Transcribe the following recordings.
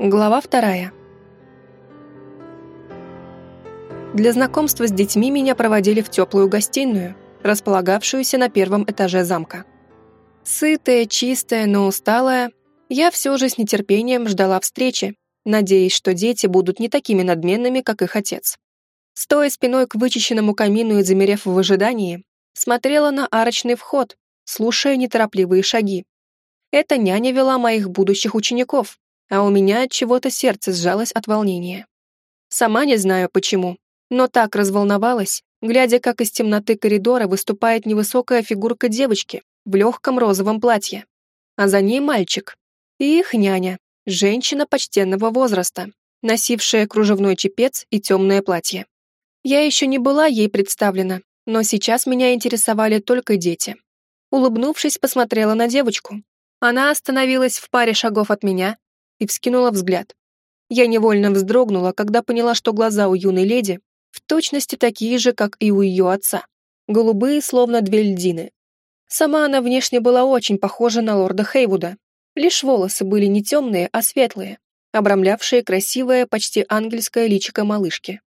Глава вторая. Для знакомства с детьми меня проводили в теплую гостиную, располагавшуюся на первом этаже замка. Сытая, чистая, но усталая, я все же с нетерпением ждала встречи, надеясь, что дети будут не такими надменными, как их отец. Стоя спиной к вычищенному камину и замерев в ожидании, смотрела на арочный вход, слушая неторопливые шаги. Эта няня вела моих будущих учеников, а у меня от чего-то сердце сжалось от волнения. Сама не знаю почему, но так разволновалась, глядя, как из темноты коридора выступает невысокая фигурка девочки в легком розовом платье, а за ней мальчик и их няня, женщина почтенного возраста, носившая кружевной чепец и темное платье. Я еще не была ей представлена, но сейчас меня интересовали только дети. Улыбнувшись, посмотрела на девочку. Она остановилась в паре шагов от меня и вскинула взгляд. Я невольно вздрогнула, когда поняла, что глаза у юной леди в точности такие же, как и у ее отца. Голубые, словно две льдины. Сама она внешне была очень похожа на лорда Хейвуда. Лишь волосы были не темные, а светлые, обрамлявшие красивое, почти ангельское личико малышки.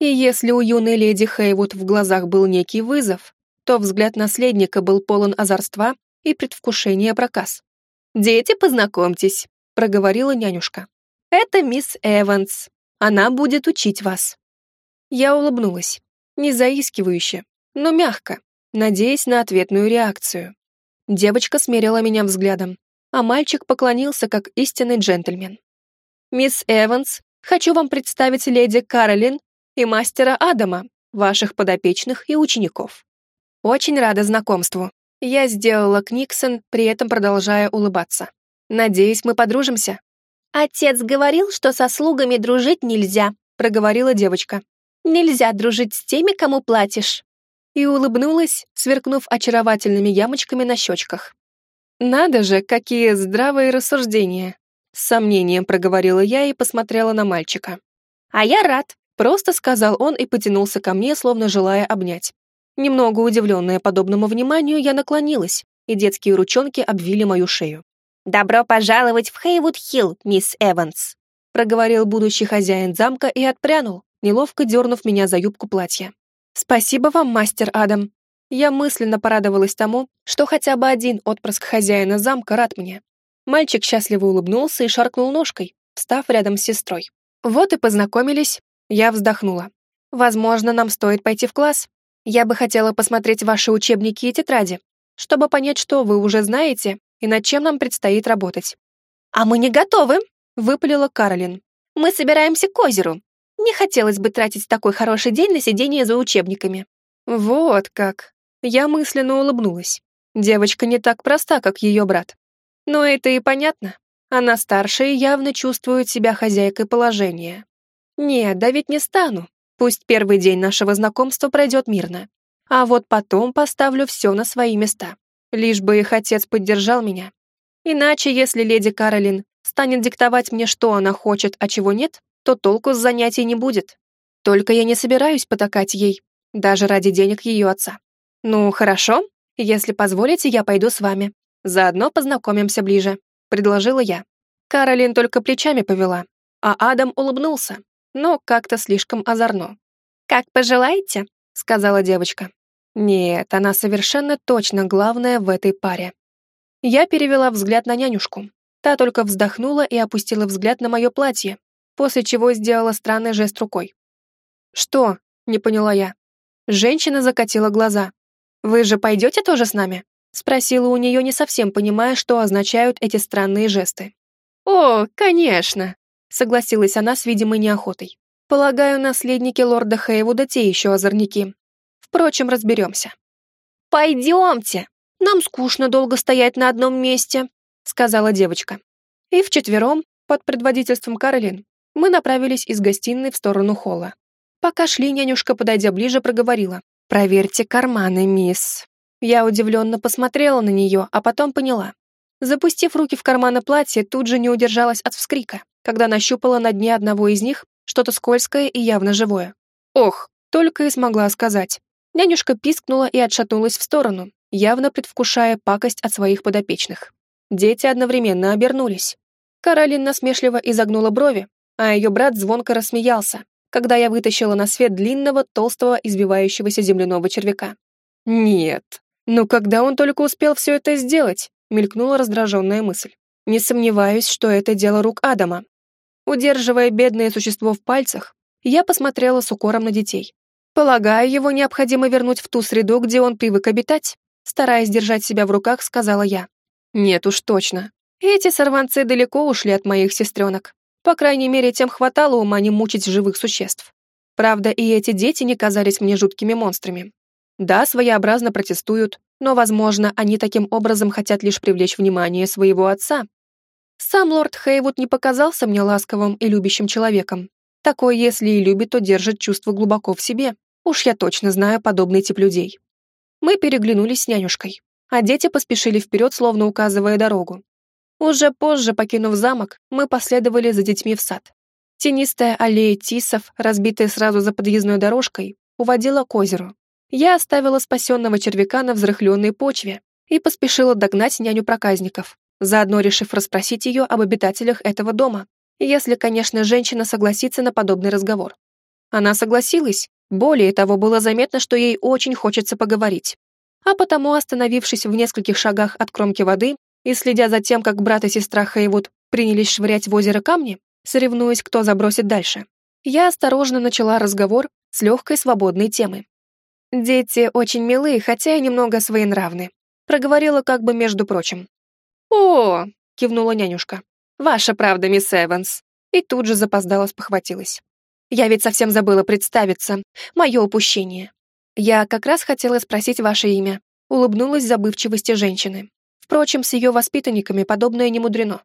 И если у юной леди Хейвуд в глазах был некий вызов, то взгляд наследника был полон озорства и предвкушения проказ. «Дети, познакомьтесь, проговорила нянюшка. «Это мисс Эванс. Она будет учить вас». Я улыбнулась, не заискивающе, но мягко, надеясь на ответную реакцию. Девочка смерила меня взглядом, а мальчик поклонился как истинный джентльмен. «Мисс Эванс, хочу вам представить леди Каролин и мастера Адама, ваших подопечных и учеников. Очень рада знакомству». Я сделала Книксон, при этом продолжая улыбаться. Надеюсь, мы подружимся». «Отец говорил, что со слугами дружить нельзя», — проговорила девочка. «Нельзя дружить с теми, кому платишь». И улыбнулась, сверкнув очаровательными ямочками на щечках. «Надо же, какие здравые рассуждения!» С сомнением проговорила я и посмотрела на мальчика. «А я рад», — просто сказал он и потянулся ко мне, словно желая обнять. Немного удивленная подобному вниманию, я наклонилась, и детские ручонки обвили мою шею. «Добро пожаловать в Хейвуд-Хилл, мисс Эванс», проговорил будущий хозяин замка и отпрянул, неловко дернув меня за юбку платья. «Спасибо вам, мастер Адам». Я мысленно порадовалась тому, что хотя бы один отпрыск хозяина замка рад мне. Мальчик счастливо улыбнулся и шаркнул ножкой, встав рядом с сестрой. Вот и познакомились. Я вздохнула. Возможно, нам стоит пойти в класс. Я бы хотела посмотреть ваши учебники и тетради, чтобы понять, что вы уже знаете и над чем нам предстоит работать. «А мы не готовы», — выпалила Каролин. «Мы собираемся к озеру. Не хотелось бы тратить такой хороший день на сидение за учебниками». «Вот как». Я мысленно улыбнулась. Девочка не так проста, как ее брат. Но это и понятно. Она старше и явно чувствует себя хозяйкой положения. Нет, давить не стану. Пусть первый день нашего знакомства пройдет мирно. А вот потом поставлю все на свои места. Лишь бы их отец поддержал меня. Иначе, если леди Каролин станет диктовать мне, что она хочет, а чего нет, то толку с занятий не будет. Только я не собираюсь потакать ей, даже ради денег ее отца. Ну, хорошо, если позволите, я пойду с вами. Заодно познакомимся ближе, предложила я. Каролин только плечами повела, а Адам улыбнулся, но как-то слишком озорно. «Как пожелаете», — сказала девочка. Нет, она совершенно точно главная в этой паре. Я перевела взгляд на нянюшку. Та только вздохнула и опустила взгляд на мое платье, после чего сделала странный жест рукой. «Что?» — не поняла я. Женщина закатила глаза. «Вы же пойдете тоже с нами?» — спросила у нее, не совсем понимая, что означают эти странные жесты. «О, конечно!» — согласилась она с видимой неохотой. «Полагаю, наследники лорда Хейвуда те еще озорники, Впрочем, разберемся. «Пойдемте! Нам скучно долго стоять на одном месте», сказала девочка. И вчетвером, под предводительством Каролин, мы направились из гостиной в сторону холла. Пока шли, нянюшка, подойдя ближе, проговорила. «Проверьте карманы, мисс». Я удивленно посмотрела на нее, а потом поняла. Запустив руки в карманы платья, тут же не удержалась от вскрика, когда нащупала на дне одного из них что-то скользкое и явно живое. «Ох!» — только и смогла сказать. Нянюшка пискнула и отшатнулась в сторону, явно предвкушая пакость от своих подопечных. Дети одновременно обернулись. Каролин насмешливо изогнула брови, а ее брат звонко рассмеялся, когда я вытащила на свет длинного, толстого, избивающегося земляного червяка. «Нет, ну когда он только успел все это сделать?» мелькнула раздраженная мысль. «Не сомневаюсь, что это дело рук Адама». Удерживая бедное существо в пальцах, я посмотрела с укором на детей. Полагаю, его необходимо вернуть в ту среду, где он привык обитать, стараясь держать себя в руках, сказала я. Нет уж точно. Эти сорванцы далеко ушли от моих сестренок. По крайней мере, тем хватало ума не мучить живых существ. Правда, и эти дети не казались мне жуткими монстрами. Да, своеобразно протестуют, но, возможно, они таким образом хотят лишь привлечь внимание своего отца. Сам лорд Хейвуд не показался мне ласковым и любящим человеком. Такой, если и любит, то держит чувство глубоко в себе. Уж я точно знаю подобный тип людей. Мы переглянулись с нянюшкой, а дети поспешили вперед, словно указывая дорогу. Уже позже, покинув замок, мы последовали за детьми в сад. Тенистая аллея тисов, разбитая сразу за подъездной дорожкой, уводила к озеру. Я оставила спасенного червяка на взрыхленной почве и поспешила догнать няню проказников, заодно решив расспросить ее об обитателях этого дома, если, конечно, женщина согласится на подобный разговор. Она согласилась более того, было заметно, что ей очень хочется поговорить. А потому, остановившись в нескольких шагах от кромки воды и следя за тем, как брат и сестра Хейвуд принялись швырять в озеро камни, соревнуясь, кто забросит дальше, я осторожно начала разговор с легкой свободной темы. «Дети очень милые, хотя и немного своенравны», проговорила как бы между прочим. «О!» — кивнула нянюшка. «Ваша правда, мисс Эванс». И тут же запоздала спохватилась. Я ведь совсем забыла представиться. Мое упущение. Я как раз хотела спросить ваше имя. Улыбнулась забывчивости женщины. Впрочем, с ее воспитанниками подобное не мудрено.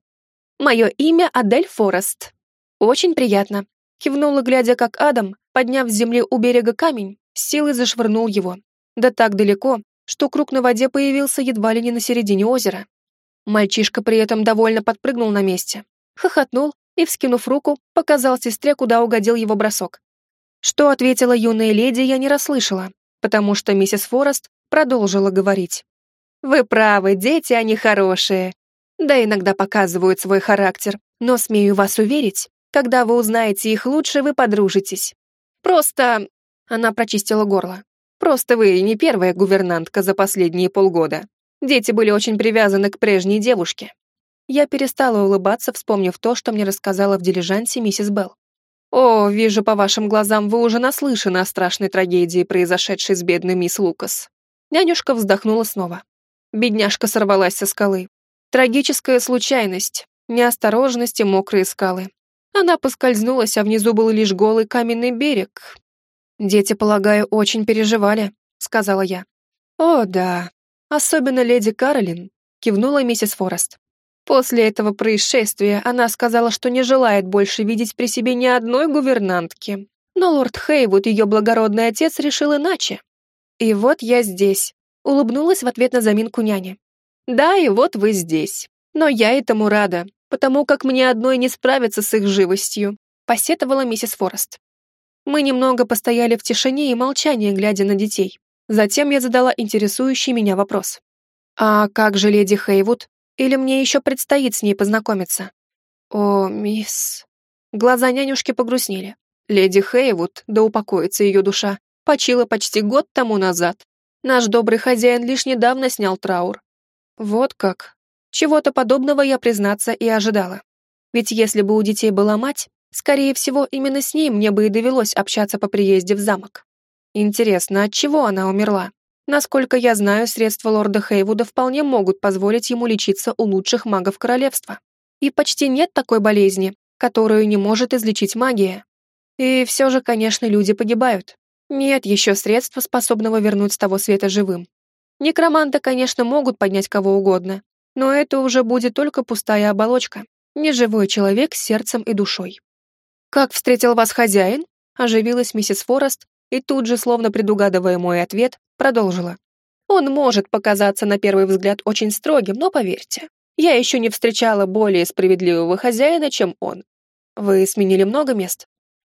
Мое имя Адель Форест. Очень приятно. Кивнула, глядя, как Адам, подняв с земли у берега камень, с силой зашвырнул его. Да так далеко, что круг на воде появился едва ли не на середине озера. Мальчишка при этом довольно подпрыгнул на месте, хохотнул и, вскинув руку, показал сестре, куда угодил его бросок. Что ответила юная леди, я не расслышала, потому что миссис Форест продолжила говорить. «Вы правы, дети, они хорошие. Да иногда показывают свой характер, но смею вас уверить, когда вы узнаете их лучше, вы подружитесь. Просто...» Она прочистила горло. «Просто вы не первая гувернантка за последние полгода. Дети были очень привязаны к прежней девушке. Я перестала улыбаться, вспомнив то, что мне рассказала в дилижансе миссис Белл. «О, вижу по вашим глазам, вы уже наслышаны о страшной трагедии, произошедшей с бедной мисс Лукас». Нянюшка вздохнула снова. Бедняжка сорвалась со скалы. Трагическая случайность, неосторожность и мокрые скалы. Она поскользнулась, а внизу был лишь голый каменный берег. «Дети, полагаю, очень переживали», — сказала я. «О, да. Особенно леди Каролин», — кивнула миссис Форест. После этого происшествия она сказала, что не желает больше видеть при себе ни одной гувернантки. Но лорд Хейвуд, ее благородный отец, решил иначе. И вот я здесь. Улыбнулась в ответ на заминку няни. Да, и вот вы здесь. Но я этому рада, потому как мне одной не справиться с их живостью, посетовала миссис Форест. Мы немного постояли в тишине и молчании, глядя на детей. Затем я задала интересующий меня вопрос. «А как же леди Хейвуд?» Или мне еще предстоит с ней познакомиться? О, мисс... Глаза нянюшки погрустнели. Леди Хейвуд, да упокоится ее душа, почила почти год тому назад. Наш добрый хозяин лишь недавно снял траур. Вот как. Чего-то подобного я, признаться, и ожидала. Ведь если бы у детей была мать, скорее всего, именно с ней мне бы и довелось общаться по приезде в замок. Интересно, от чего она умерла? Насколько я знаю, средства лорда Хейвуда вполне могут позволить ему лечиться у лучших магов королевства. И почти нет такой болезни, которую не может излечить магия. И все же, конечно, люди погибают. Нет еще средства, способного вернуть с того света живым. Некроманты, конечно, могут поднять кого угодно, но это уже будет только пустая оболочка, неживой человек с сердцем и душой. «Как встретил вас хозяин?» – оживилась миссис Форест, и тут же, словно предугадывая мой ответ, продолжила. Он может показаться на первый взгляд очень строгим, но поверьте, я еще не встречала более справедливого хозяина, чем он. Вы сменили много мест?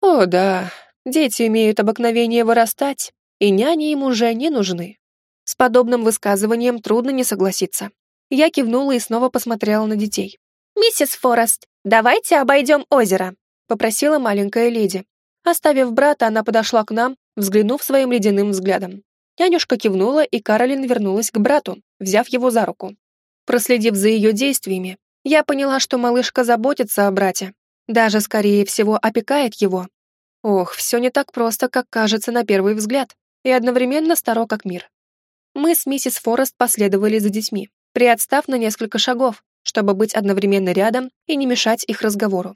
О, да, дети имеют обыкновение вырастать, и няни им уже не нужны. С подобным высказыванием трудно не согласиться. Я кивнула и снова посмотрела на детей. «Миссис Форест, давайте обойдем озеро», — попросила маленькая леди. Оставив брата, она подошла к нам, взглянув своим ледяным взглядом. Нянюшка кивнула, и Каролин вернулась к брату, взяв его за руку. Проследив за ее действиями, я поняла, что малышка заботится о брате, даже, скорее всего, опекает его. Ох, все не так просто, как кажется на первый взгляд, и одновременно старо как мир. Мы с миссис Форест последовали за детьми, приотстав на несколько шагов, чтобы быть одновременно рядом и не мешать их разговору.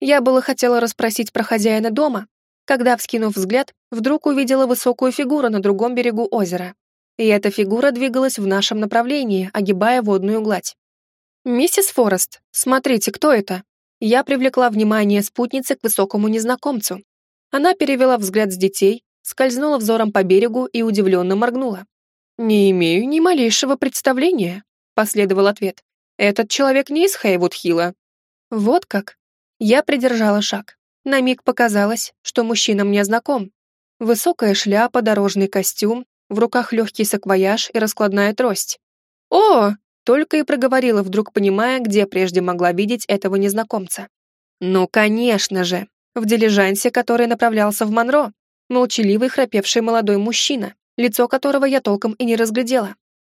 Я было хотела расспросить про хозяина дома, когда, вскинув взгляд, вдруг увидела высокую фигуру на другом берегу озера. И эта фигура двигалась в нашем направлении, огибая водную гладь. «Миссис Форест, смотрите, кто это?» Я привлекла внимание спутницы к высокому незнакомцу. Она перевела взгляд с детей, скользнула взором по берегу и удивленно моргнула. «Не имею ни малейшего представления», — последовал ответ. «Этот человек не из Хейвуд-Хилла». «Вот как?» Я придержала шаг. На миг показалось, что мужчина мне знаком. Высокая шляпа, дорожный костюм, в руках легкий саквояж и раскладная трость. «О!» — только и проговорила, вдруг понимая, где прежде могла видеть этого незнакомца. «Ну, конечно же! В дилижансе, который направлялся в Монро. Молчаливый, храпевший молодой мужчина, лицо которого я толком и не разглядела.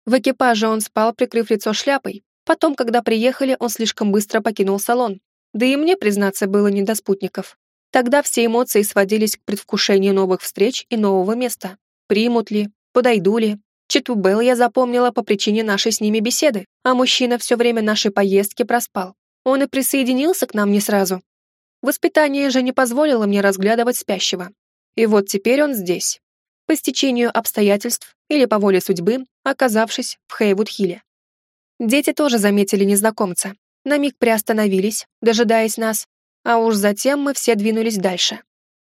В экипаже он спал, прикрыв лицо шляпой. Потом, когда приехали, он слишком быстро покинул салон. Да и мне, признаться, было не до спутников. Тогда все эмоции сводились к предвкушению новых встреч и нового места. Примут ли, подойду ли. Читубел я запомнила по причине нашей с ними беседы, а мужчина все время нашей поездки проспал. Он и присоединился к нам не сразу. Воспитание же не позволило мне разглядывать спящего. И вот теперь он здесь. По стечению обстоятельств или по воле судьбы, оказавшись в Хейвуд-Хилле. Дети тоже заметили незнакомца, на миг приостановились, дожидаясь нас, а уж затем мы все двинулись дальше.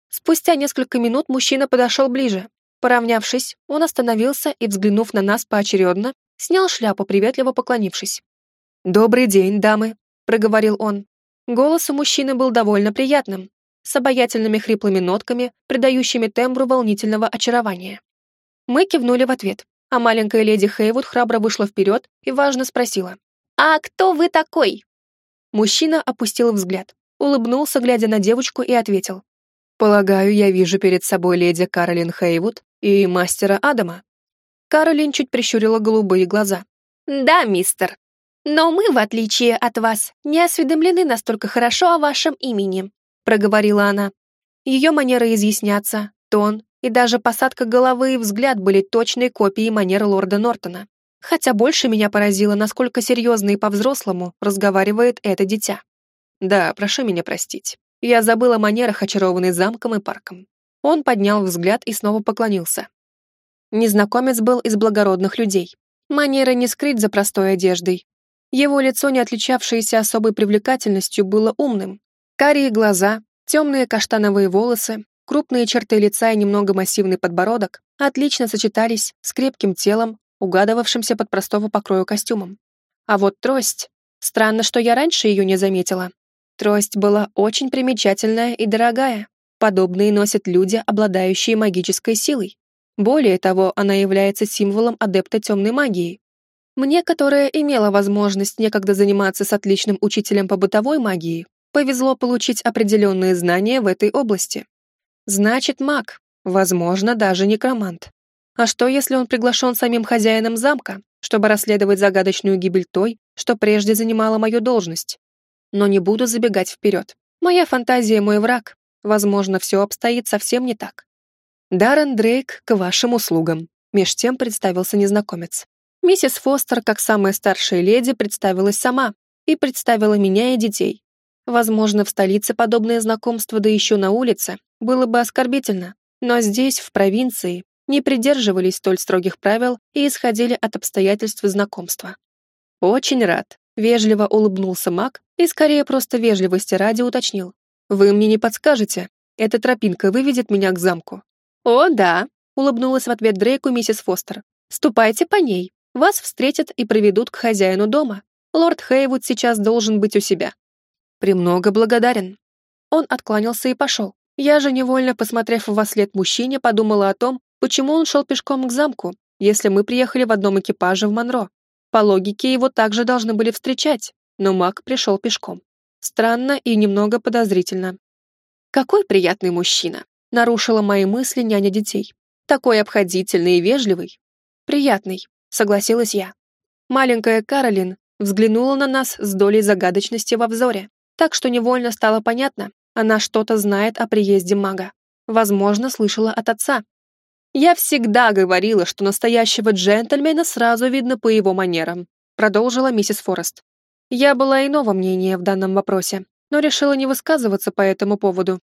Спустя несколько минут мужчина подошел ближе. Поравнявшись, он остановился и, взглянув на нас поочередно, снял шляпу, приветливо поклонившись. «Добрый день, дамы», — проговорил он. Голос у мужчины был довольно приятным, с обаятельными хриплыми нотками, придающими тембру волнительного очарования. Мы кивнули в ответ, а маленькая леди Хейвуд храбро вышла вперед и важно спросила. «А кто вы такой?» Мужчина опустил взгляд, улыбнулся, глядя на девочку, и ответил. «Полагаю, я вижу перед собой леди Каролин Хейвуд и мастера Адама». Каролин чуть прищурила голубые глаза. «Да, мистер. Но мы, в отличие от вас, не осведомлены настолько хорошо о вашем имени», проговорила она. Ее манера изъясняться, тон и даже посадка головы и взгляд были точной копией манер лорда Нортона. Хотя больше меня поразило, насколько серьезно и по-взрослому разговаривает это дитя. Да, прошу меня простить. Я забыла о манерах, очарованной замком и парком. Он поднял взгляд и снова поклонился. Незнакомец был из благородных людей. Манеры не скрыть за простой одеждой. Его лицо, не отличавшееся особой привлекательностью, было умным. Карие глаза, темные каштановые волосы, крупные черты лица и немного массивный подбородок отлично сочетались с крепким телом, угадывавшимся под простого покрою костюмом. А вот трость... Странно, что я раньше ее не заметила. Трость была очень примечательная и дорогая. Подобные носят люди, обладающие магической силой. Более того, она является символом адепта темной магии. Мне, которая имела возможность некогда заниматься с отличным учителем по бытовой магии, повезло получить определенные знания в этой области. Значит, маг, возможно, даже некромант. А что, если он приглашен самим хозяином замка, чтобы расследовать загадочную гибель той, что прежде занимала мою должность? Но не буду забегать вперед. Моя фантазия — мой враг. Возможно, все обстоит совсем не так. Даррен Дрейк к вашим услугам. Меж тем представился незнакомец. Миссис Фостер, как самая старшая леди, представилась сама и представила меня и детей. Возможно, в столице подобное знакомство, да еще на улице, было бы оскорбительно. Но здесь, в провинции, не придерживались столь строгих правил и исходили от обстоятельств знакомства. «Очень рад», — вежливо улыбнулся маг и скорее просто вежливости ради уточнил. «Вы мне не подскажете? Эта тропинка выведет меня к замку». «О, да», — улыбнулась в ответ Дрейку миссис Фостер. «Ступайте по ней. Вас встретят и приведут к хозяину дома. Лорд Хейвуд сейчас должен быть у себя». «Премного благодарен». Он откланялся и пошел. Я же, невольно посмотрев во след мужчине, подумала о том, Почему он шел пешком к замку, если мы приехали в одном экипаже в Монро? По логике, его также должны были встречать. но маг пришел пешком. Странно и немного подозрительно. «Какой приятный мужчина!» — нарушила мои мысли няня детей. «Такой обходительный и вежливый». «Приятный», — согласилась я. Маленькая Каролин взглянула на нас с долей загадочности во взоре, так что невольно стало понятно, она что-то знает о приезде мага. Возможно, слышала от отца. «Я всегда говорила, что настоящего джентльмена сразу видно по его манерам», продолжила миссис Форест. Я была иного мнения в данном вопросе, но решила не высказываться по этому поводу.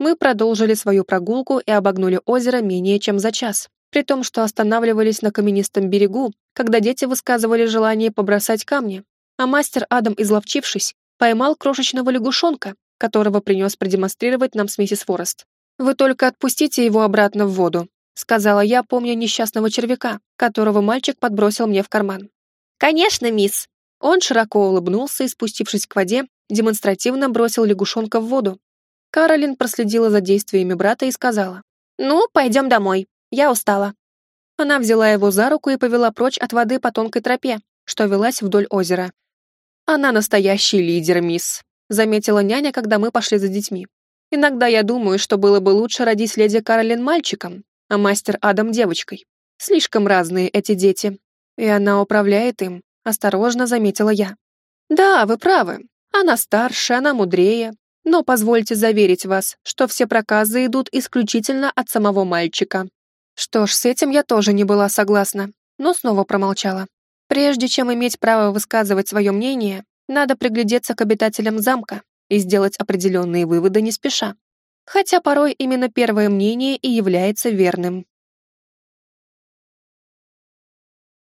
Мы продолжили свою прогулку и обогнули озеро менее чем за час, при том, что останавливались на каменистом берегу, когда дети высказывали желание побросать камни, а мастер Адам, изловчившись, поймал крошечного лягушонка, которого принес продемонстрировать нам с миссис Форест. «Вы только отпустите его обратно в воду», сказала я, помня несчастного червяка, которого мальчик подбросил мне в карман. «Конечно, мисс!» Он широко улыбнулся и, спустившись к воде, демонстративно бросил лягушонка в воду. Каролин проследила за действиями брата и сказала, «Ну, пойдем домой. Я устала». Она взяла его за руку и повела прочь от воды по тонкой тропе, что велась вдоль озера. «Она настоящий лидер, мисс», — заметила няня, когда мы пошли за детьми. «Иногда я думаю, что было бы лучше родить леди Каролин мальчиком, а мастер Адам девочкой. Слишком разные эти дети. И она управляет им, осторожно заметила я. Да, вы правы. Она старше, она мудрее. Но позвольте заверить вас, что все проказы идут исключительно от самого мальчика. Что ж, с этим я тоже не была согласна, но снова промолчала. Прежде чем иметь право высказывать свое мнение, надо приглядеться к обитателям замка и сделать определенные выводы не спеша. Хотя порой именно первое мнение и является верным.